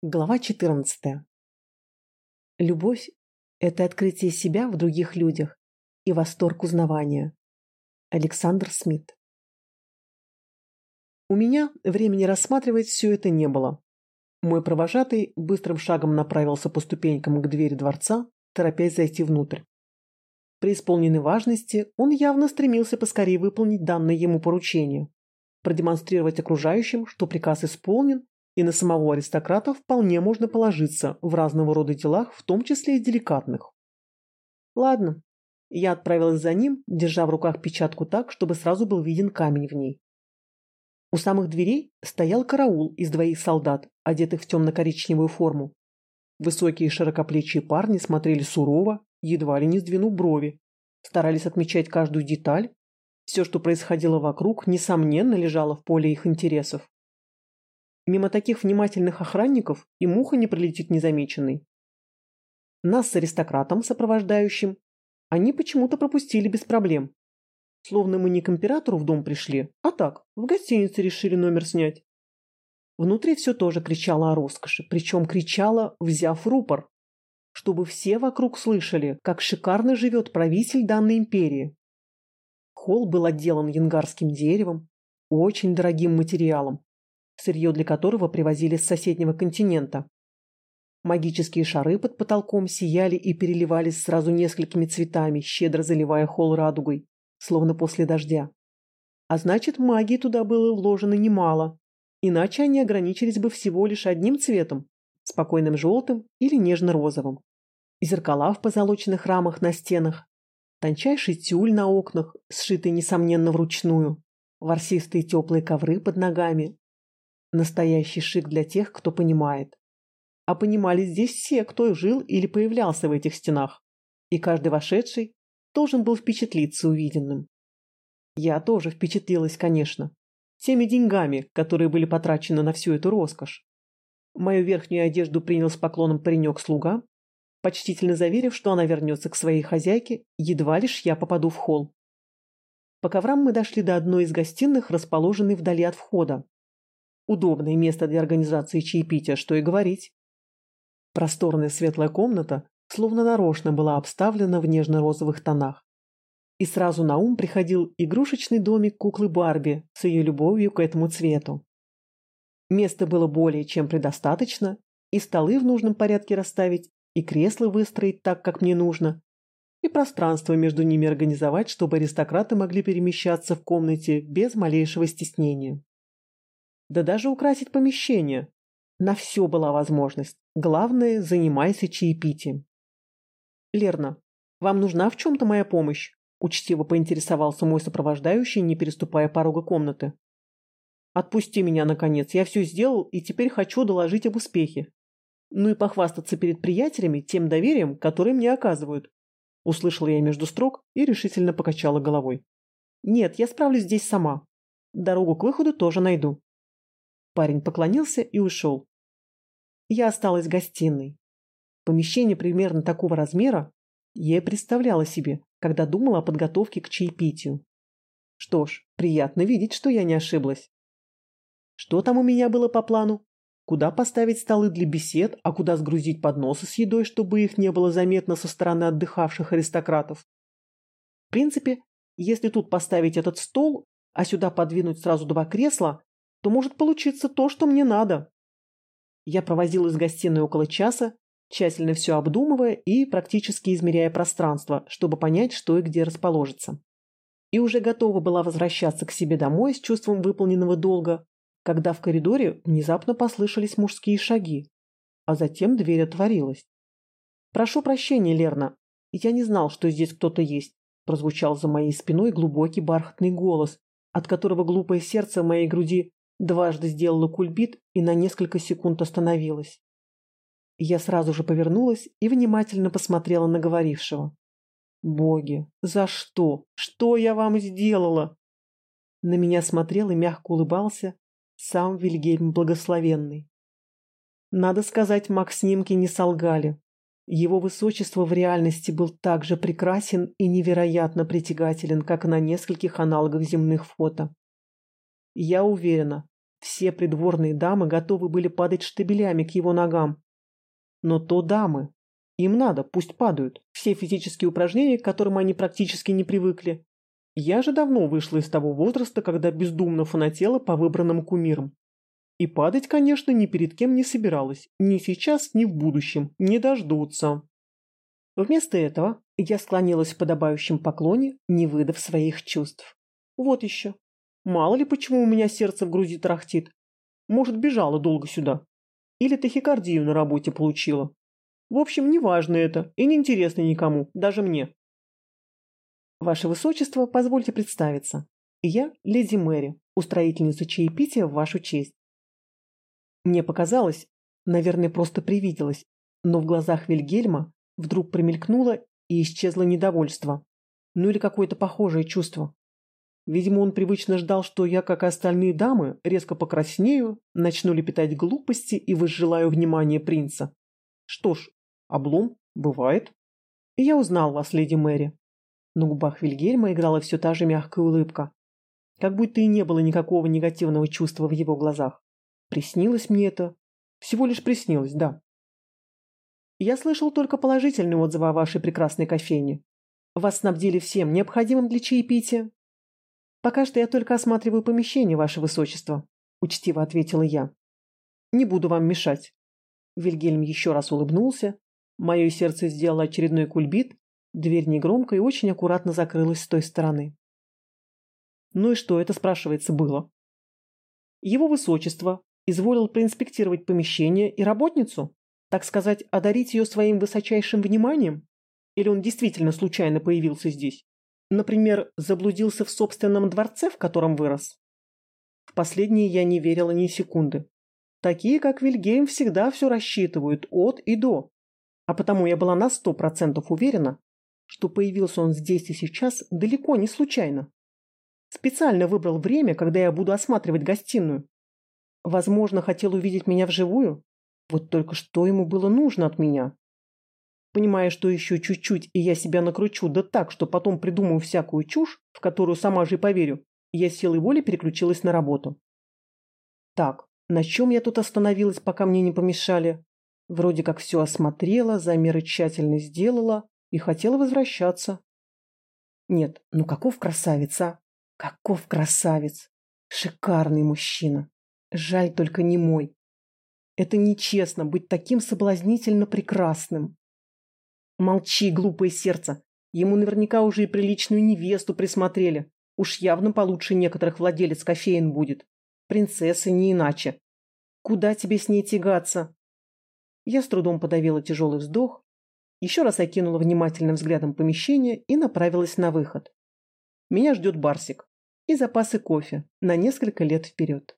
Глава 14. Любовь – это открытие себя в других людях и восторг узнавания. Александр Смит. У меня времени рассматривать все это не было. Мой провожатый быстрым шагом направился по ступенькам к двери дворца, торопясь зайти внутрь. При исполненной важности он явно стремился поскорее выполнить данное ему поручение, продемонстрировать окружающим, что приказ исполнен и на самого аристократа вполне можно положиться в разного рода делах, в том числе и деликатных. Ладно, я отправилась за ним, держа в руках печатку так, чтобы сразу был виден камень в ней. У самых дверей стоял караул из двоих солдат, одетых в темно-коричневую форму. Высокие широкоплечие парни смотрели сурово, едва ли не сдвинув брови, старались отмечать каждую деталь. Все, что происходило вокруг, несомненно, лежало в поле их интересов. Мимо таких внимательных охранников и муха не пролетит незамеченной. Нас с аристократом, сопровождающим, они почему-то пропустили без проблем. Словно мы не к императору в дом пришли, а так, в гостинице решили номер снять. Внутри все тоже кричало о роскоши, причем кричало, взяв рупор, чтобы все вокруг слышали, как шикарно живет правитель данной империи. Холл был отделан янгарским деревом, очень дорогим материалом, сырье для которого привозили с соседнего континента. Магические шары под потолком сияли и переливались сразу несколькими цветами, щедро заливая холл радугой, словно после дождя. А значит, магии туда было вложено немало, иначе они ограничились бы всего лишь одним цветом – спокойным желтым или нежно-розовым. Зеркала в позолоченных рамах на стенах, тончайший тюль на окнах, сшитый, несомненно, вручную, ворсистые теплые ковры под ногами, Настоящий шик для тех, кто понимает. А понимали здесь все, кто жил или появлялся в этих стенах. И каждый вошедший должен был впечатлиться увиденным. Я тоже впечатлилась, конечно. Теми деньгами, которые были потрачены на всю эту роскошь. Мою верхнюю одежду принял с поклоном паренек-слуга, почтительно заверив, что она вернется к своей хозяйке, едва лишь я попаду в холл. По коврам мы дошли до одной из гостиных, расположенной вдали от входа. Удобное место для организации чаепития, что и говорить. Просторная светлая комната словно нарочно была обставлена в нежно-розовых тонах. И сразу на ум приходил игрушечный домик куклы Барби с ее любовью к этому цвету. Места было более чем предостаточно, и столы в нужном порядке расставить, и кресла выстроить так, как мне нужно, и пространство между ними организовать, чтобы аристократы могли перемещаться в комнате без малейшего стеснения да даже украсить помещение. На все была возможность. Главное, занимайся чаепитием. Лерна, вам нужна в чем-то моя помощь? Учтиво поинтересовался мой сопровождающий, не переступая порога комнаты. Отпусти меня, наконец. Я все сделал и теперь хочу доложить об успехе. Ну и похвастаться перед приятелями тем доверием, которое мне оказывают. Услышала я между строк и решительно покачала головой. Нет, я справлюсь здесь сама. Дорогу к выходу тоже найду. Парень поклонился и ушел. Я осталась в гостиной. Помещение примерно такого размера я и представляла себе, когда думала о подготовке к чаепитию. Что ж, приятно видеть, что я не ошиблась. Что там у меня было по плану? Куда поставить столы для бесед, а куда сгрузить подносы с едой, чтобы их не было заметно со стороны отдыхавших аристократов? В принципе, если тут поставить этот стол, а сюда подвинуть сразу два кресла, то может получиться то, что мне надо. Я провозилась в гостиной около часа, тщательно все обдумывая и практически измеряя пространство, чтобы понять, что и где расположится. И уже готова была возвращаться к себе домой с чувством выполненного долга, когда в коридоре внезапно послышались мужские шаги, а затем дверь отворилась. «Прошу прощения, Лерна, я не знал, что здесь кто-то есть», прозвучал за моей спиной глубокий бархатный голос, от которого глупое сердце в моей груди Дважды сделала кульбит и на несколько секунд остановилась. Я сразу же повернулась и внимательно посмотрела на говорившего. «Боги, за что? Что я вам сделала?» На меня смотрел и мягко улыбался сам Вильгельм Благословенный. Надо сказать, Макс-снимки не солгали. Его высочество в реальности был так же прекрасен и невероятно притягателен, как на нескольких аналогах земных фото. Я уверена, Все придворные дамы готовы были падать штабелями к его ногам. Но то дамы. Им надо, пусть падают. Все физические упражнения, к которым они практически не привыкли. Я же давно вышла из того возраста, когда бездумно фанатела по выбранным кумирам. И падать, конечно, ни перед кем не собиралась. Ни сейчас, ни в будущем. Не дождутся. Вместо этого я склонилась в подобающем поклоне, не выдав своих чувств. Вот еще. Мало ли почему у меня сердце в груди трахтит. Может, бежала долго сюда. Или тахикардию на работе получила. В общем, неважно это и неинтересно никому, даже мне. Ваше Высочество, позвольте представиться. Я леди Мэри, устроительница чаепития в вашу честь. Мне показалось, наверное, просто привиделось, но в глазах Вильгельма вдруг промелькнуло и исчезло недовольство. Ну или какое-то похожее чувство. Видимо, он привычно ждал, что я, как и остальные дамы, резко покраснею, начну лепетать глупости и возжелаю внимания принца. Что ж, облом, бывает. И я узнал вас, леди Мэри. На губах Вильгельма играла все та же мягкая улыбка. Как будто и не было никакого негативного чувства в его глазах. Приснилось мне это? Всего лишь приснилось, да. Я слышал только положительные отзывы о вашей прекрасной кофейне. Вас снабдили всем необходимым для чаепития? Пока что я только осматриваю помещение, ваше высочество, учтиво ответила я. Не буду вам мешать. Вильгельм еще раз улыбнулся. Мое сердце сделало очередной кульбит. Дверь негромко и очень аккуратно закрылась с той стороны. Ну и что это, спрашивается, было? Его высочество изволил проинспектировать помещение и работницу, так сказать, одарить ее своим высочайшим вниманием? Или он действительно случайно появился здесь? Например, заблудился в собственном дворце, в котором вырос? В последнее я не верила ни секунды. Такие, как Вильгельм, всегда все рассчитывают от и до. А потому я была на сто процентов уверена, что появился он здесь и сейчас далеко не случайно. Специально выбрал время, когда я буду осматривать гостиную. Возможно, хотел увидеть меня вживую. Вот только что ему было нужно от меня? Понимая, что еще чуть-чуть, и я себя накручу, да так, что потом придумаю всякую чушь, в которую сама же и поверю, я силой воли переключилась на работу. Так, на чем я тут остановилась, пока мне не помешали? Вроде как все осмотрела, замеры тщательно сделала и хотела возвращаться. Нет, ну каков красавец, а? Каков красавец! Шикарный мужчина! Жаль только не мой. Это нечестно быть таким соблазнительно прекрасным. Молчи, глупое сердце. Ему наверняка уже и приличную невесту присмотрели. Уж явно получше некоторых владелец кофеин будет. Принцессы не иначе. Куда тебе с ней тягаться? Я с трудом подавила тяжелый вздох, еще раз окинула внимательным взглядом помещение и направилась на выход. Меня ждет Барсик и запасы кофе на несколько лет вперед.